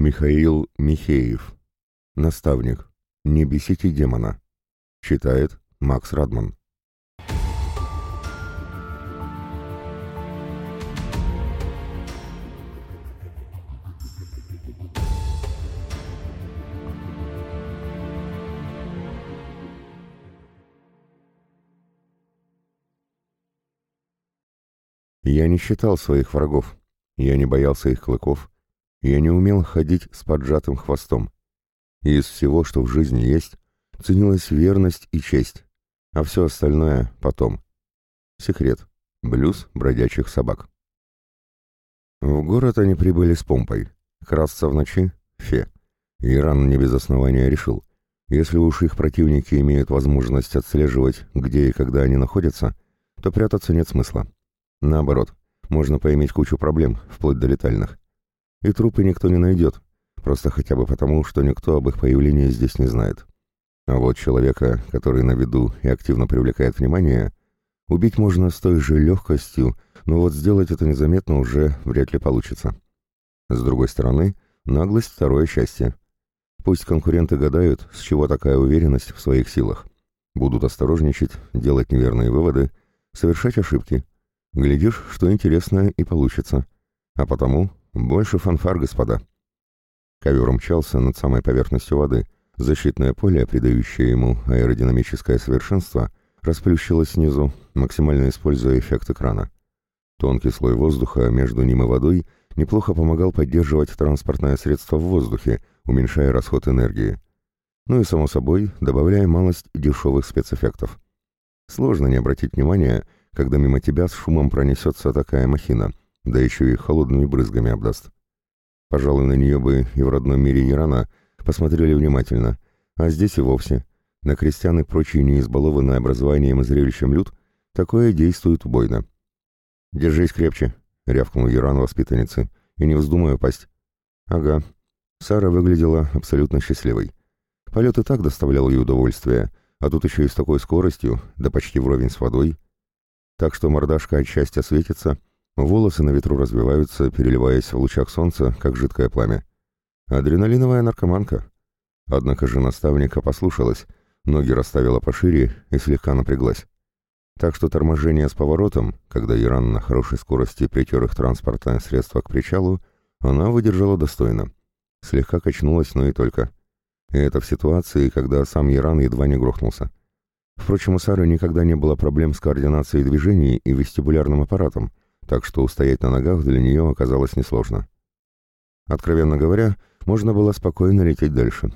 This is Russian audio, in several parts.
Михаил Михеев. Наставник. Не бесите демона. Читает Макс Радман. Я не считал своих врагов. Я не боялся их клыков. Я не умел ходить с поджатым хвостом. И из всего, что в жизни есть, ценилась верность и честь, а все остальное потом. Секрет. Блюз бродячих собак. В город они прибыли с помпой. Красться в ночи — фе. Иран не без основания решил. Если уж их противники имеют возможность отслеживать, где и когда они находятся, то прятаться нет смысла. Наоборот, можно поиметь кучу проблем, вплоть до летальных. И трупы никто не найдет, просто хотя бы потому, что никто об их появлении здесь не знает. А вот человека, который на виду и активно привлекает внимание, убить можно с той же легкостью, но вот сделать это незаметно уже вряд ли получится. С другой стороны, наглость — второе счастье. Пусть конкуренты гадают, с чего такая уверенность в своих силах. Будут осторожничать, делать неверные выводы, совершать ошибки. Глядишь, что интересное и получится. А потому больше фанфар, господа. Ковер умчался над самой поверхностью воды. Защитное поле, придающее ему аэродинамическое совершенство, расплющилось снизу, максимально используя эффект экрана. Тонкий слой воздуха между ним и водой неплохо помогал поддерживать транспортное средство в воздухе, уменьшая расход энергии. Ну и, само собой, добавляя малость дешевых спецэффектов. Сложно не обратить внимания, когда мимо тебя с шумом пронесется такая махина, да еще и холодными брызгами обдаст. Пожалуй, на нее бы и в родном мире Ирана посмотрели внимательно, а здесь и вовсе. На крестьян и прочие неизбалованные образованием и зрелищем люд такое действует убойно. «Держись крепче», — рявкнул Иран воспитаннице, — «и не вздумай упасть». «Ага». Сара выглядела абсолютно счастливой. Полет и так доставлял ей удовольствие, а тут еще и с такой скоростью, да почти вровень с водой. Так что мордашка от счастья светится, Волосы на ветру развиваются, переливаясь в лучах солнца, как жидкое пламя. Адреналиновая наркоманка. Однако же наставника послушалась, ноги расставила пошире и слегка напряглась. Так что торможение с поворотом, когда Иран на хорошей скорости притер их транспортное средство к причалу, она выдержала достойно. Слегка качнулась, но и только. И это в ситуации, когда сам Иран едва не грохнулся. Впрочем, у Сары никогда не было проблем с координацией движений и вестибулярным аппаратом, так что устоять на ногах для нее оказалось несложно. Откровенно говоря, можно было спокойно лететь дальше.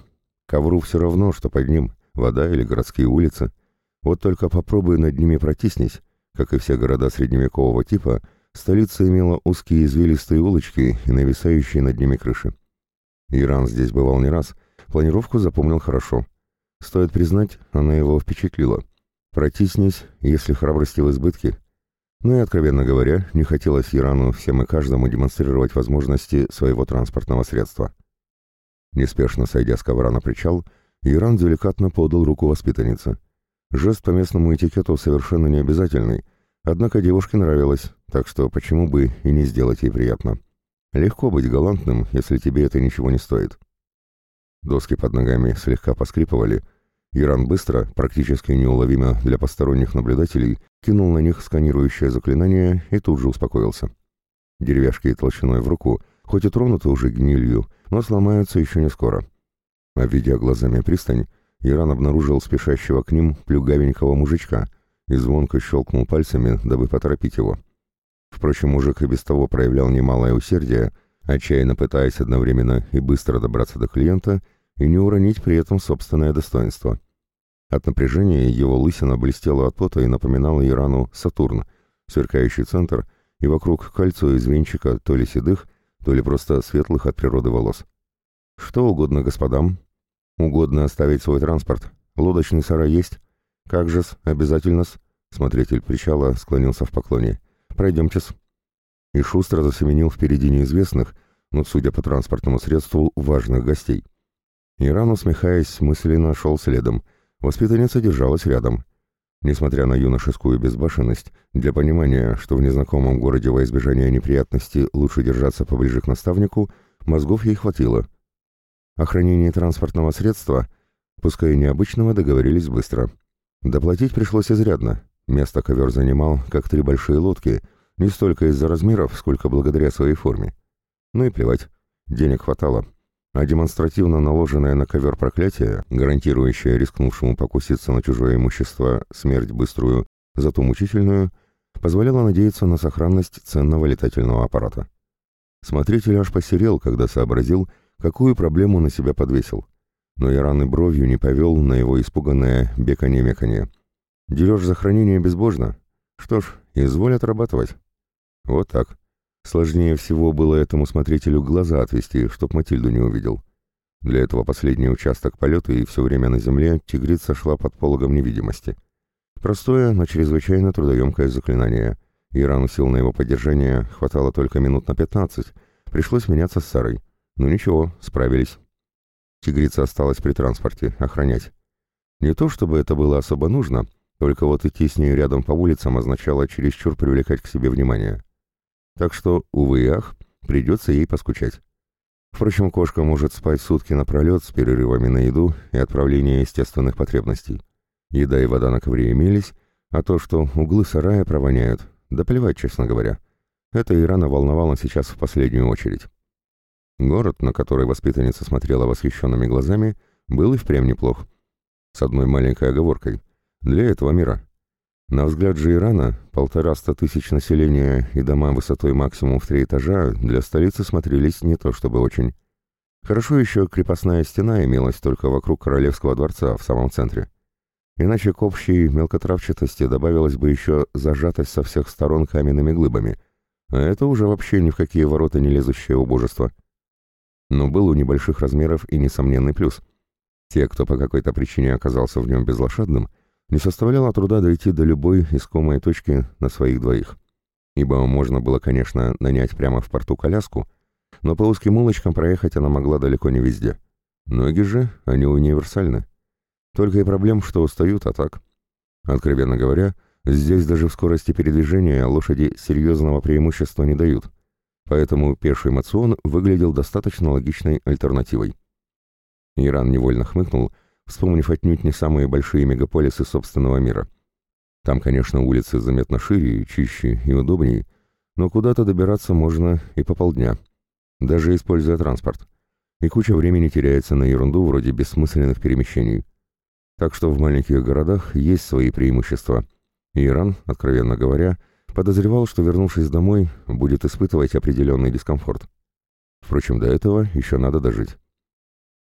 Ковру все равно, что под ним, вода или городские улицы. Вот только попробуй над ними протиснись. Как и все города средневекового типа, столица имела узкие извилистые улочки и нависающие над ними крыши. Иран здесь бывал не раз, планировку запомнил хорошо. Стоит признать, она его впечатлила. Протиснись, если храбрости в избытке, ну и, откровенно говоря, не хотелось Ирану всем и каждому демонстрировать возможности своего транспортного средства. Неспешно сойдя с ковра на причал, Иран деликатно подал руку воспитаннице. Жест по местному этикету совершенно не обязательный, однако девушке нравилось, так что почему бы и не сделать ей приятно. Легко быть галантным, если тебе это ничего не стоит. Доски под ногами слегка поскрипывали, Иран быстро, практически неуловимо для посторонних наблюдателей, кинул на них сканирующее заклинание и тут же успокоился. Деревяшки толщиной в руку, хоть и тронуты уже гнилью, но сломаются еще не скоро. Обведя глазами пристань, Иран обнаружил спешащего к ним плюгавенького мужичка и звонко щелкнул пальцами, дабы поторопить его. Впрочем, мужик и без того проявлял немалое усердие, отчаянно пытаясь одновременно и быстро добраться до клиента и не уронить при этом собственное достоинство. От напряжения его лысина блестела от пота и напоминала Ирану Сатурн, сверкающий центр, и вокруг кольцо из венчика то ли седых, то ли просто светлых от природы волос. «Что угодно господам. Угодно оставить свой транспорт. Лодочный сарай есть. Как же-с, обязательно-с». Смотритель причала склонился в поклоне. «Пройдемте-с». И шустро засеменил впереди неизвестных, но, судя по транспортному средству, важных гостей. Иран, усмехаясь, мысленно шел следом. Воспитанница держалась рядом. Несмотря на юношескую безбашенность, для понимания, что в незнакомом городе во избежание неприятностей лучше держаться поближе к наставнику, мозгов ей хватило. О хранении транспортного средства, пускай и необычного, договорились быстро. Доплатить пришлось изрядно. Место ковер занимал, как три большие лодки, не столько из-за размеров, сколько благодаря своей форме. Ну и плевать, денег хватало. А демонстративно наложенное на ковер проклятие, гарантирующее рискнувшему покуситься на чужое имущество смерть быструю, зато мучительную, позволяло надеяться на сохранность ценного летательного аппарата. Смотритель аж посерел, когда сообразил, какую проблему на себя подвесил. Но и раны бровью не повел на его испуганное беканье-меканье. Дерешь за хранение безбожно? Что ж, изволь отрабатывать. Вот так. Сложнее всего было этому смотрителю глаза отвести, чтоб Матильду не увидел. Для этого последний участок полета и все время на земле тигрица шла под пологом невидимости. Простое, но чрезвычайно трудоемкое заклинание. Иран сил на его поддержание хватало только минут на пятнадцать. Пришлось меняться с Сарой. Ну ничего, справились. Тигрица осталась при транспорте, охранять. Не то чтобы это было особо нужно, только вот идти с ней рядом по улицам означало чересчур привлекать к себе внимание. Так что, увы и ах, придется ей поскучать. Впрочем, кошка может спать сутки напролет с перерывами на еду и отправление естественных потребностей. Еда и вода на ковре имелись, а то, что углы сарая провоняют, да плевать, честно говоря. Это Ирана волновало сейчас в последнюю очередь. Город, на который воспитанница смотрела восхищенными глазами, был и впрямь неплох. С одной маленькой оговоркой — для этого мира. На взгляд же Ирана, полтораста тысяч населения и дома высотой максимум в три этажа для столицы смотрелись не то чтобы очень. Хорошо еще крепостная стена имелась только вокруг королевского дворца в самом центре. Иначе к общей мелкотравчатости добавилась бы еще зажатость со всех сторон каменными глыбами, а это уже вообще ни в какие ворота не лезущее убожество. Но был у небольших размеров и несомненный плюс. Те, кто по какой-то причине оказался в нем безлошадным – не составляло труда дойти до любой искомой точки на своих двоих. Ибо можно было, конечно, нанять прямо в порту коляску, но по узким улочкам проехать она могла далеко не везде. Ноги же, они универсальны. Только и проблем, что устают, а так. Откровенно говоря, здесь даже в скорости передвижения лошади серьезного преимущества не дают, поэтому пеший мацион выглядел достаточно логичной альтернативой. Иран невольно хмыкнул, вспомнив отнюдь не самые большие мегаполисы собственного мира. Там, конечно, улицы заметно шире, чище и удобнее, но куда-то добираться можно и по полдня, даже используя транспорт. И куча времени теряется на ерунду вроде бессмысленных перемещений. Так что в маленьких городах есть свои преимущества. И Иран, откровенно говоря, подозревал, что, вернувшись домой, будет испытывать определенный дискомфорт. Впрочем, до этого еще надо дожить.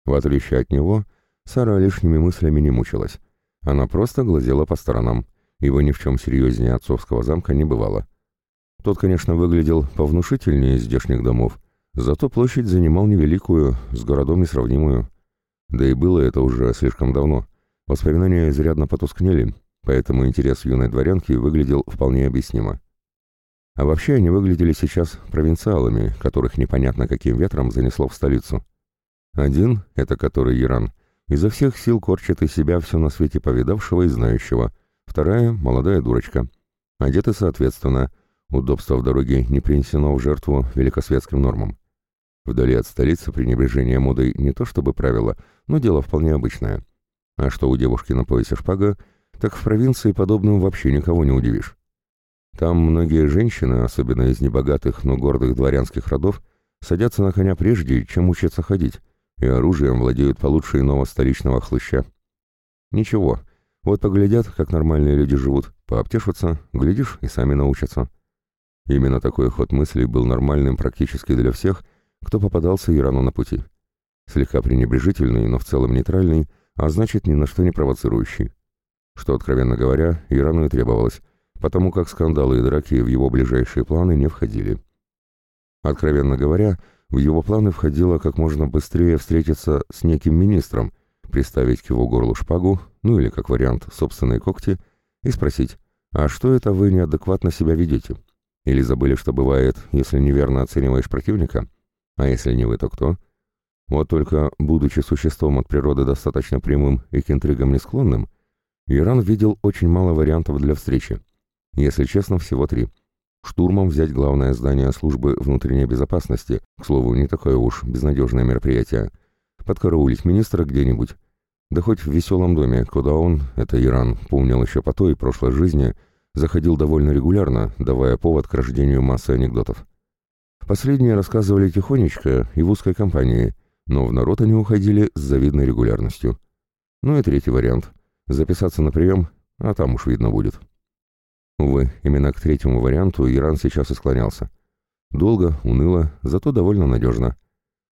В отличие от него, Сара лишними мыслями не мучилась. Она просто глазела по сторонам, ибо ни в чем серьезнее отцовского замка не бывало. Тот, конечно, выглядел повнушительнее здешних домов, зато площадь занимал невеликую, с городом несравнимую. Да и было это уже слишком давно. Воспоминания изрядно потускнели, поэтому интерес юной дворянки выглядел вполне объяснимо. А вообще они выглядели сейчас провинциалами, которых непонятно каким ветром занесло в столицу. Один, это который Иран, Изо всех сил корчит из себя все на свете повидавшего и знающего. Вторая — молодая дурочка. Одеты соответственно. Удобство в дороге не принесено в жертву великосветским нормам. Вдали от столицы пренебрежение модой не то чтобы правило, но дело вполне обычное. А что у девушки на поясе шпага, так в провинции подобным вообще никого не удивишь. Там многие женщины, особенно из небогатых, но гордых дворянских родов, садятся на коня прежде, чем учатся ходить, и оружием владеют получше иного столичного хлыща. Ничего, вот поглядят, как нормальные люди живут, пообтешутся, глядишь, и сами научатся. Именно такой ход мыслей был нормальным практически для всех, кто попадался Ирану на пути. Слегка пренебрежительный, но в целом нейтральный, а значит ни на что не провоцирующий. Что, откровенно говоря, Ирану и требовалось, потому как скандалы и драки в его ближайшие планы не входили. Откровенно говоря, в его планы входило как можно быстрее встретиться с неким министром, приставить к его горлу шпагу, ну или, как вариант, собственные когти, и спросить, а что это вы неадекватно себя ведете? Или забыли, что бывает, если неверно оцениваешь противника? А если не вы, то кто? Вот только, будучи существом от природы достаточно прямым и к интригам не склонным, Иран видел очень мало вариантов для встречи. Если честно, всего три. Штурмом взять главное здание службы внутренней безопасности, к слову, не такое уж безнадежное мероприятие. Подкараулить министра где-нибудь. Да хоть в веселом доме, куда он, это Иран, помнил еще по той прошлой жизни, заходил довольно регулярно, давая повод к рождению массы анекдотов. Последние рассказывали тихонечко и в узкой компании, но в народ они уходили с завидной регулярностью. Ну и третий вариант — записаться на прием, а там уж видно будет. Увы, именно к третьему варианту Иран сейчас и склонялся. Долго, уныло, зато довольно надежно.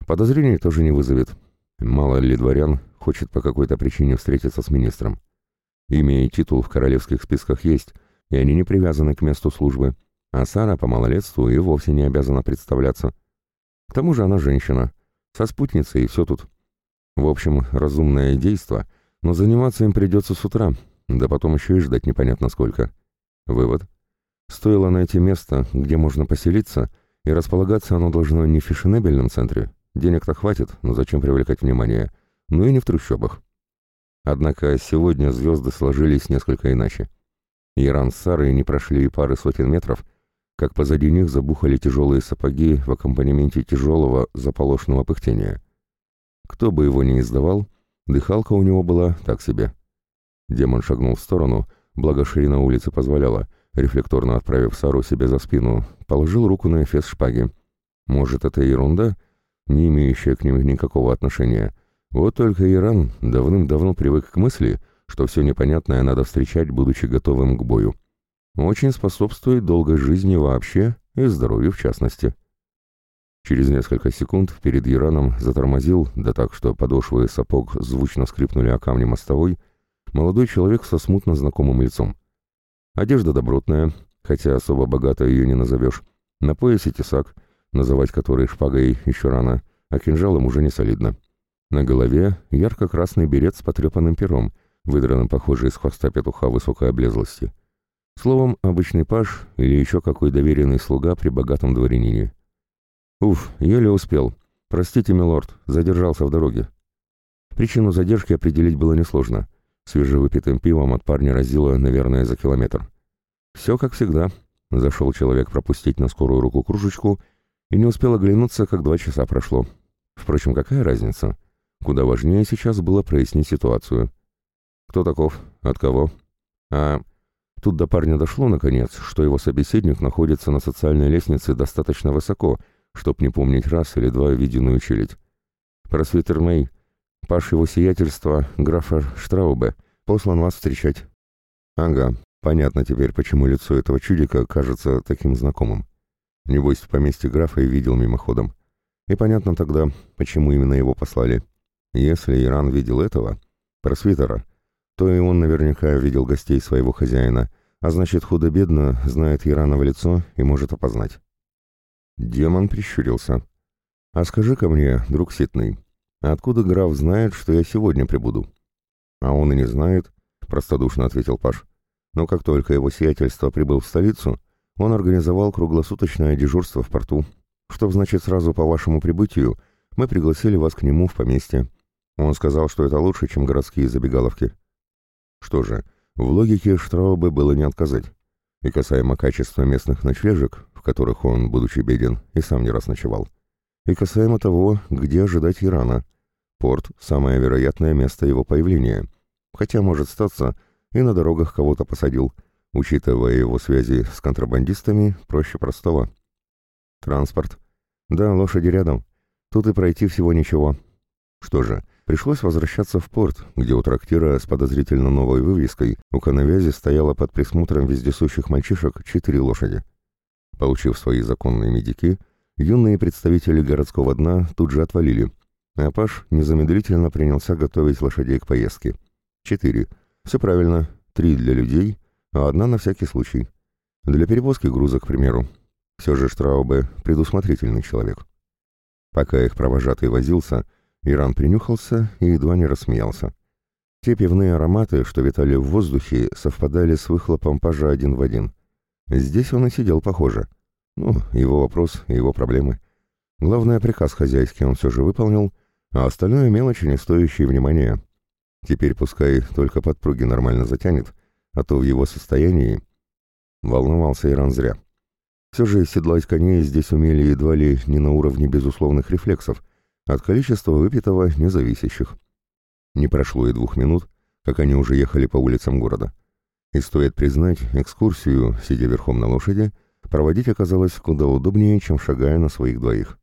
Подозрений тоже не вызовет. Мало ли дворян хочет по какой-то причине встретиться с министром. Имя и титул в королевских списках есть, и они не привязаны к месту службы, а Сара по малолетству и вовсе не обязана представляться. К тому же она женщина, со спутницей и все тут. В общем, разумное действо, но заниматься им придется с утра, да потом еще и ждать непонятно сколько. Вывод. Стоило найти место, где можно поселиться, и располагаться оно должно не в фешенебельном центре. Денег-то хватит, но зачем привлекать внимание? Ну и не в трущобах. Однако сегодня звезды сложились несколько иначе. Иран с Сарой не прошли и пары сотен метров, как позади них забухали тяжелые сапоги в аккомпанементе тяжелого заполошного пыхтения. Кто бы его ни издавал, дыхалка у него была так себе. Демон шагнул в сторону, благо ширина улицы позволяла, рефлекторно отправив Сару себе за спину, положил руку на эфес шпаги. Может, это ерунда, не имеющая к ним никакого отношения. Вот только Иран давным-давно привык к мысли, что все непонятное надо встречать, будучи готовым к бою очень способствует долгой жизни вообще и здоровью в частности. Через несколько секунд перед Ираном затормозил, да так, что подошвы сапог звучно скрипнули о камни мостовой, молодой человек со смутно знакомым лицом. Одежда добротная, хотя особо богато ее не назовешь. На поясе тесак, называть который шпагой еще рано, а кинжалом уже не солидно. На голове ярко-красный берет с потрепанным пером, выдранным, похоже, из хвоста петуха высокой облезлости. Словом, обычный паж или еще какой доверенный слуга при богатом дворянине. Уф, еле успел. Простите, милорд, задержался в дороге. Причину задержки определить было несложно. Свежевыпитым пивом от парня разило, наверное, за километр. Все как всегда. Зашел человек пропустить на скорую руку кружечку и не успел оглянуться, как два часа прошло. Впрочем, какая разница? Куда важнее сейчас было прояснить ситуацию. Кто таков? От кого? А... Тут до парня дошло, наконец, что его собеседник находится на социальной лестнице достаточно высоко, чтоб не помнить раз или два виденную челядь. «Просвитер Мэй, паш его сиятельства, графа Штраубе, послан вас встречать». «Ага, понятно теперь, почему лицо этого чудика кажется таким знакомым. Небось, в поместье графа и видел мимоходом. И понятно тогда, почему именно его послали. Если Иран видел этого, просвитера, то и он наверняка видел гостей своего хозяина, а значит, худо-бедно знает Ираново лицо и может опознать. Демон прищурился. «А скажи-ка мне, друг Ситный, откуда граф знает, что я сегодня прибуду?» «А он и не знает», — простодушно ответил Паш. «Но как только его сиятельство прибыл в столицу, он организовал круглосуточное дежурство в порту. Что значит, сразу по вашему прибытию мы пригласили вас к нему в поместье. Он сказал, что это лучше, чем городские забегаловки». Что же, в логике Штраубе было не отказать. И касаемо качества местных ночлежек, в которых он, будучи беден, и сам не раз ночевал, и касаемо того, где ожидать Ирана. Порт — самое вероятное место его появления. Хотя, может статься, и на дорогах кого-то посадил. Учитывая его связи с контрабандистами, проще простого. Транспорт. Да, лошади рядом. Тут и пройти всего ничего. Что же, Пришлось возвращаться в порт, где у трактира с подозрительно новой вывеской у коновязи стояло под присмотром вездесущих мальчишек четыре лошади. Получив свои законные медики, юные представители городского дна тут же отвалили, а Паш незамедлительно принялся готовить лошадей к поездке. Четыре. Все правильно, три для людей, а одна на всякий случай. Для перевозки груза, к примеру. Все же Штраубе — предусмотрительный человек. Пока их провожатый возился — Иран принюхался и едва не рассмеялся. Те пивные ароматы, что витали в воздухе, совпадали с выхлопом пажа один в один. Здесь он и сидел, похоже. Ну, его вопрос, его проблемы. Главное, приказ хозяйский он все же выполнил, а остальное мелочи, не стоящие внимания. Теперь пускай только подпруги нормально затянет, а то в его состоянии... Волновался Иран зря. Все же седлать коней здесь умели едва ли не на уровне безусловных рефлексов, от количества выпитого независящих. Не прошло и двух минут, как они уже ехали по улицам города. И стоит признать, экскурсию, сидя верхом на лошади, проводить оказалось куда удобнее, чем шагая на своих двоих.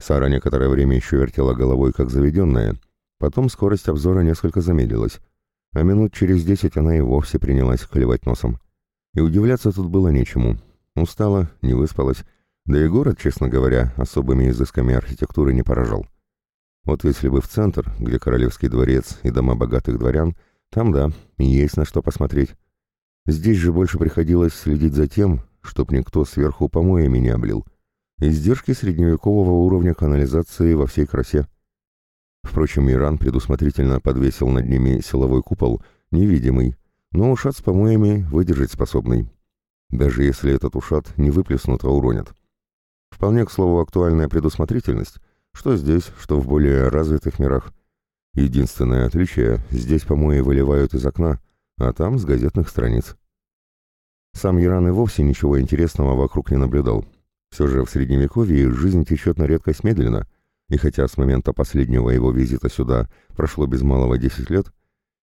Сара некоторое время еще вертела головой, как заведенная, потом скорость обзора несколько замедлилась, а минут через десять она и вовсе принялась клевать носом. И удивляться тут было нечему. Устала, не выспалась, да и город, честно говоря, особыми изысками архитектуры не поражал. Вот если бы в центр, где королевский дворец и дома богатых дворян, там да, есть на что посмотреть. Здесь же больше приходилось следить за тем, чтоб никто сверху помоями не облил. Издержки средневекового уровня канализации во всей красе. Впрочем, Иран предусмотрительно подвесил над ними силовой купол, невидимый, но ушат с помоями выдержать способный. Даже если этот ушат не выплеснут, а уронят. Вполне, к слову, актуальная предусмотрительность, что здесь, что в более развитых мирах. Единственное отличие – здесь помои выливают из окна, а там с газетных страниц. Сам Иран и вовсе ничего интересного вокруг не наблюдал. Все же в Средневековье жизнь течет на редкость медленно, и хотя с момента последнего его визита сюда прошло без малого 10 лет,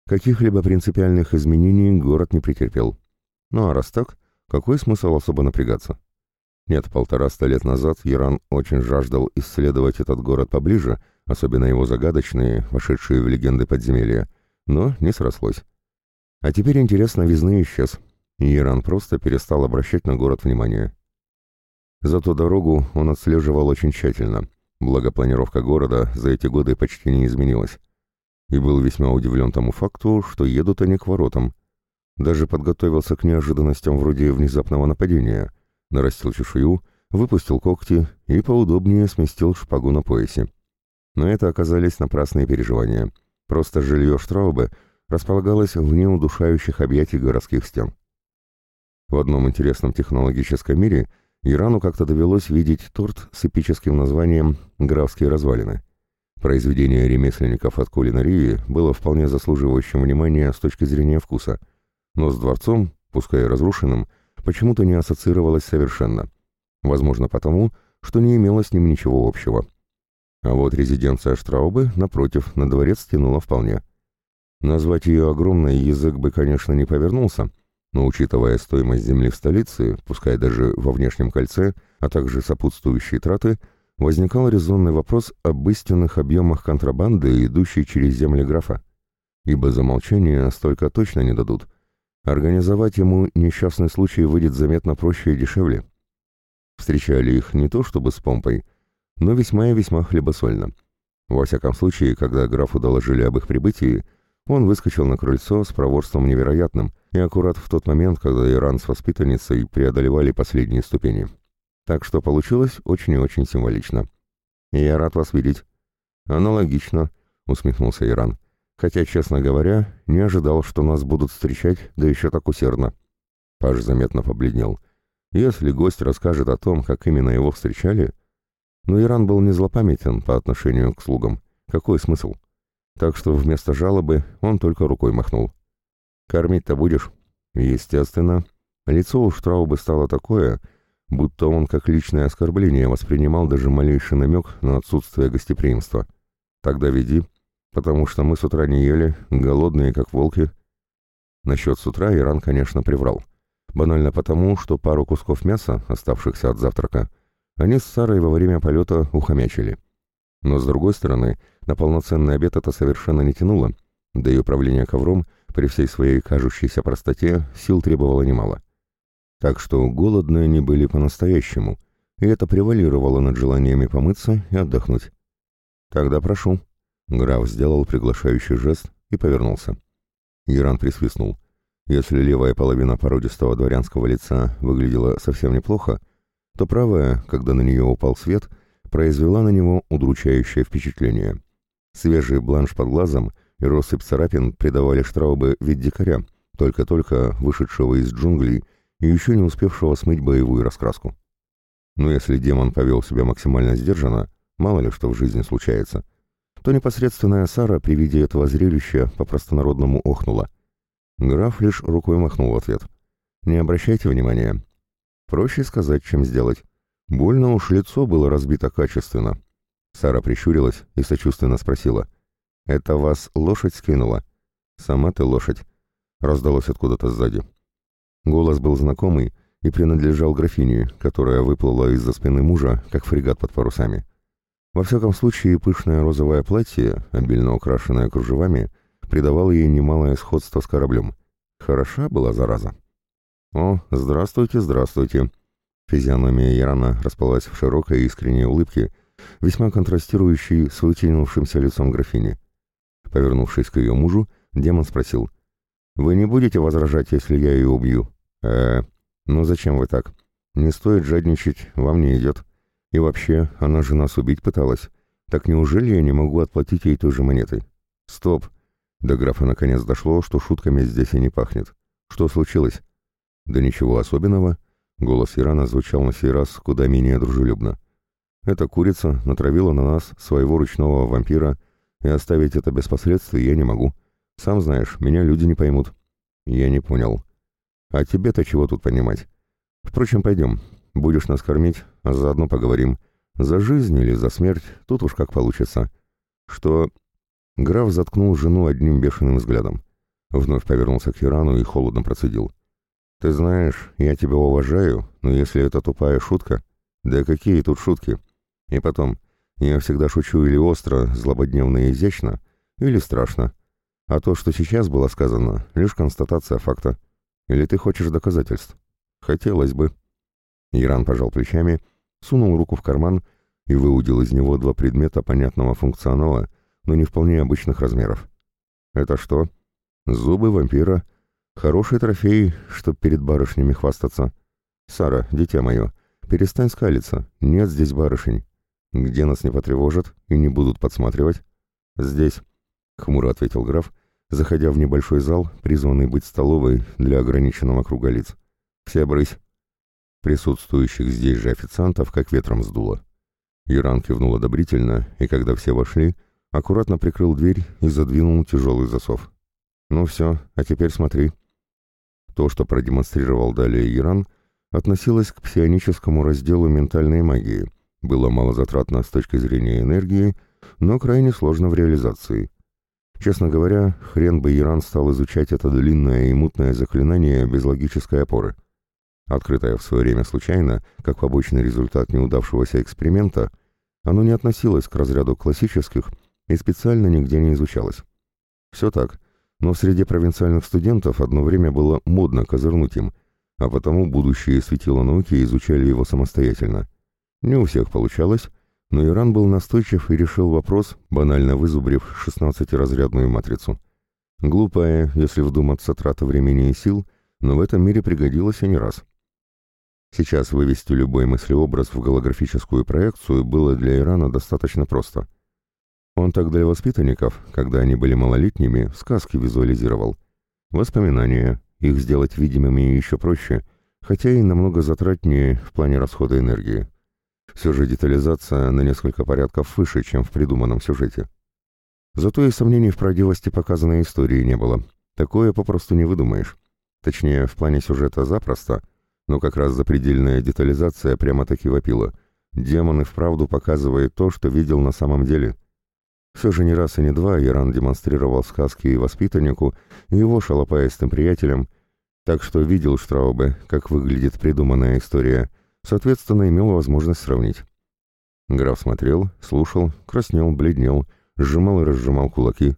каких-либо принципиальных изменений город не претерпел. Ну а раз так, какой смысл особо напрягаться? Нет, полтораста лет назад Иран очень жаждал исследовать этот город поближе, особенно его загадочные, вошедшие в легенды подземелья, но не срослось. А теперь интерес новизны исчез, и Иран просто перестал обращать на город внимание. Зато дорогу он отслеживал очень тщательно, благо планировка города за эти годы почти не изменилась. И был весьма удивлен тому факту, что едут они к воротам. Даже подготовился к неожиданностям вроде внезапного нападения, нарастил чешую, выпустил когти и поудобнее сместил шпагу на поясе. Но это оказались напрасные переживания. Просто жилье Штраубе располагалось вне удушающих объятий городских стен. В одном интересном технологическом мире Ирану как-то довелось видеть торт с эпическим названием «Графские развалины». Произведение ремесленников от кулинарии было вполне заслуживающим внимания с точки зрения вкуса, но с дворцом, пускай и разрушенным, почему-то не ассоциировалось совершенно. Возможно потому, что не имело с ним ничего общего. А вот резиденция Штраубы, напротив, на дворец тянула вполне. Назвать ее огромной язык бы, конечно, не повернулся, но учитывая стоимость земли в столице, пускай даже во внешнем кольце, а также сопутствующие траты, возникал резонный вопрос об истинных объемах контрабанды, идущей через земли графа. Ибо за молчание столько точно не дадут. Организовать ему несчастный случай выйдет заметно проще и дешевле. Встречали их не то чтобы с помпой, но весьма и весьма хлебосольно. Во всяком случае, когда графу доложили об их прибытии, он выскочил на крыльцо с проворством невероятным, и аккурат в тот момент, когда Иран с воспитанницей преодолевали последние ступени. Так что получилось очень и очень символично. «Я рад вас видеть». «Аналогично», — усмехнулся Иран. «Хотя, честно говоря, не ожидал, что нас будут встречать, да еще так усердно». Паш заметно побледнел. Если гость расскажет о том, как именно его встречали... Но Иран был не злопамятен по отношению к слугам. Какой смысл? Так что вместо жалобы он только рукой махнул. «Кормить-то будешь?» Естественно. Лицо у Штраубы стало такое, будто он как личное оскорбление воспринимал даже малейший намек на отсутствие гостеприимства. «Тогда веди, потому что мы с утра не ели, голодные, как волки». Насчет с утра Иран, конечно, приврал. Банально потому, что пару кусков мяса, оставшихся от завтрака, они с Сарой во время полета ухомячили. Но, с другой стороны, на полноценный обед это совершенно не тянуло, да и управление ковром при всей своей кажущейся простоте сил требовало немало. Так что голодные они были по-настоящему, и это превалировало над желаниями помыться и отдохнуть. «Тогда прошу». Граф сделал приглашающий жест и повернулся. Иран присвистнул. Если левая половина породистого дворянского лица выглядела совсем неплохо, то правая, когда на нее упал свет, произвела на него удручающее впечатление. Свежий бланш под глазом — и россыпь царапин придавали Штраубе вид дикаря, только-только вышедшего из джунглей и еще не успевшего смыть боевую раскраску. Но если демон повел себя максимально сдержанно, мало ли что в жизни случается, то непосредственная Сара при виде этого зрелища по-простонародному охнула. Граф лишь рукой махнул в ответ. «Не обращайте внимания». Проще сказать, чем сделать. Больно уж лицо было разбито качественно. Сара прищурилась и сочувственно спросила. «Это вас лошадь скинула?» «Сама ты лошадь», — раздалось откуда-то сзади. Голос был знакомый и принадлежал графине, которая выплыла из-за спины мужа, как фрегат под парусами. Во всяком случае, пышное розовое платье, обильно украшенное кружевами, придавало ей немалое сходство с кораблем. Хороша была зараза. «О, здравствуйте, здравствуйте!» Физиономия Ярана расплылась в широкой искренней улыбке, весьма контрастирующей с вытянувшимся лицом графини. Повернувшись к ее мужу, демон спросил. «Вы не будете возражать, если я ее убью?» э ну зачем вы так? Не стоит жадничать, вам не идет. И вообще, она же нас убить пыталась. Так неужели я не могу отплатить ей той же монетой?» «Стоп!» До графа наконец дошло, что шутками здесь и не пахнет. «Что случилось?» «Да ничего особенного». Голос Ирана звучал на сей раз куда менее дружелюбно. «Эта курица натравила на нас своего ручного вампира, и оставить это без последствий я не могу. Сам знаешь, меня люди не поймут». «Я не понял». «А тебе-то чего тут понимать? Впрочем, пойдем. Будешь нас кормить, а заодно поговорим. За жизнь или за смерть, тут уж как получится». «Что...» Граф заткнул жену одним бешеным взглядом. Вновь повернулся к Ирану и холодно процедил. «Ты знаешь, я тебя уважаю, но если это тупая шутка...» «Да какие тут шутки?» «И потом, я всегда шучу или остро, злободневно и изящно, или страшно. А то, что сейчас было сказано, лишь констатация факта. Или ты хочешь доказательств?» «Хотелось бы». Иран пожал плечами, сунул руку в карман и выудил из него два предмета понятного функционала, но не вполне обычных размеров. «Это что?» «Зубы вампира», Хороший трофей, чтоб перед барышнями хвастаться. Сара, дитя мое, перестань скалиться, нет здесь барышень. Где нас не потревожат и не будут подсматривать? Здесь, — хмуро ответил граф, заходя в небольшой зал, призванный быть столовой для ограниченного круга лиц. Все брысь. Присутствующих здесь же официантов как ветром сдуло. Иран кивнул одобрительно, и когда все вошли, аккуратно прикрыл дверь и задвинул тяжелый засов. «Ну все, а теперь смотри». То, что продемонстрировал далее Иран, относилось к псионическому разделу ментальной магии, было малозатратно с точки зрения энергии, но крайне сложно в реализации. Честно говоря, хрен бы Иран стал изучать это длинное и мутное заклинание без логической опоры. Открытое в свое время случайно, как побочный результат неудавшегося эксперимента, оно не относилось к разряду классических и специально нигде не изучалось. Все так, но среди провинциальных студентов одно время было модно козырнуть им, а потому будущие светила науки изучали его самостоятельно. Не у всех получалось, но Иран был настойчив и решил вопрос, банально вызубрив 16-разрядную матрицу. Глупая, если вдуматься, трата времени и сил, но в этом мире пригодилась и не раз. Сейчас вывести любой мыслеобраз в голографическую проекцию было для Ирана достаточно просто. Он так для воспитанников, когда они были малолетними, сказки визуализировал. Воспоминания, их сделать видимыми еще проще, хотя и намного затратнее в плане расхода энергии. Все же детализация на несколько порядков выше, чем в придуманном сюжете. Зато и сомнений в правдивости показанной истории не было. Такое попросту не выдумаешь. Точнее, в плане сюжета запросто, но как раз запредельная детализация прямо-таки вопила. Демон и вправду показывает то, что видел на самом деле – все же не раз и не два Иран демонстрировал сказки и воспитаннику, и его шалопаистым приятелям, так что видел Штраубе, как выглядит придуманная история, соответственно, имел возможность сравнить. Граф смотрел, слушал, краснел, бледнел, сжимал и разжимал кулаки.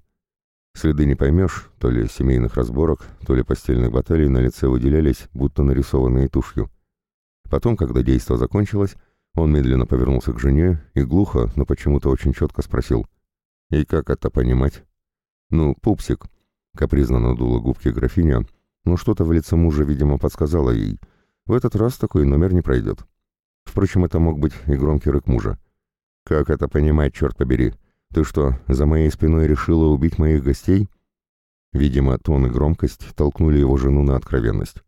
Следы не поймешь, то ли семейных разборок, то ли постельных баталий на лице выделялись, будто нарисованные тушью. Потом, когда действо закончилось, он медленно повернулся к жене и глухо, но почему-то очень четко спросил — и как это понимать? Ну, пупсик, капризно надула губки графиня, но что-то в лице мужа, видимо, подсказало ей. В этот раз такой номер не пройдет. Впрочем, это мог быть и громкий рык мужа. «Как это понимать, черт побери? Ты что, за моей спиной решила убить моих гостей?» Видимо, тон и громкость толкнули его жену на откровенность.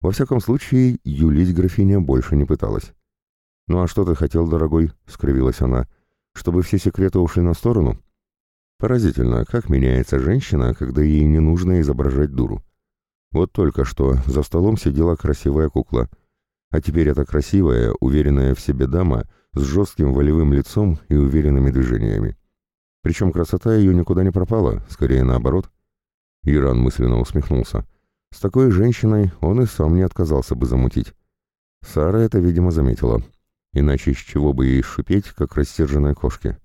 Во всяком случае, юлить графиня больше не пыталась. «Ну а что ты хотел, дорогой?» — скривилась она. «Чтобы все секреты ушли на сторону?» Поразительно, как меняется женщина, когда ей не нужно изображать дуру. Вот только что за столом сидела красивая кукла. А теперь эта красивая, уверенная в себе дама с жестким волевым лицом и уверенными движениями. Причем красота ее никуда не пропала, скорее наоборот. Иран мысленно усмехнулся. С такой женщиной он и сам не отказался бы замутить. Сара это, видимо, заметила. Иначе с чего бы ей шипеть, как рассерженной кошке.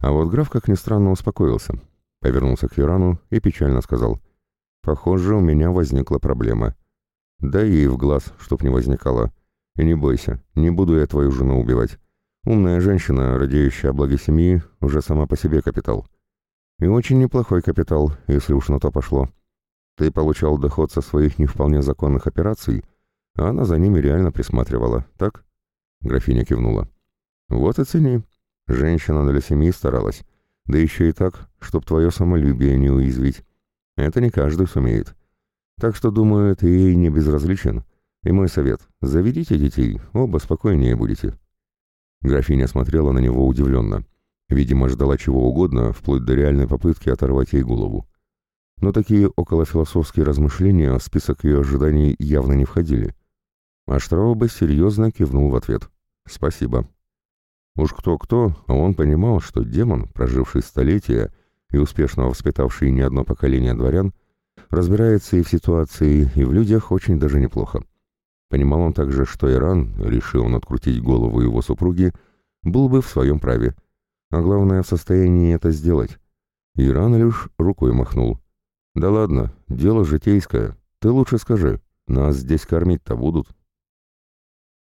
А вот граф, как ни странно, успокоился. Повернулся к Ирану и печально сказал. «Похоже, у меня возникла проблема. Дай ей в глаз, чтоб не возникало. И не бойся, не буду я твою жену убивать. Умная женщина, радеющая о благе семьи, уже сама по себе капитал. И очень неплохой капитал, если уж на то пошло. Ты получал доход со своих не вполне законных операций, а она за ними реально присматривала, так?» Графиня кивнула. «Вот и цени. Женщина для семьи старалась. Да еще и так, чтоб твое самолюбие не уязвить. Это не каждый сумеет. Так что, думаю, ты ей не безразличен. И мой совет — заведите детей, оба спокойнее будете». Графиня смотрела на него удивленно. Видимо, ждала чего угодно, вплоть до реальной попытки оторвать ей голову. Но такие околофилософские размышления в список ее ожиданий явно не входили. А Штрауба серьезно кивнул в ответ. «Спасибо». Уж кто-кто, а он понимал, что демон, проживший столетия и успешно воспитавший не одно поколение дворян, разбирается и в ситуации, и в людях очень даже неплохо. Понимал он также, что Иран, решил он открутить голову его супруги, был бы в своем праве, а главное, в состоянии это сделать. Иран лишь рукой махнул. «Да ладно, дело житейское. Ты лучше скажи, нас здесь кормить-то будут?»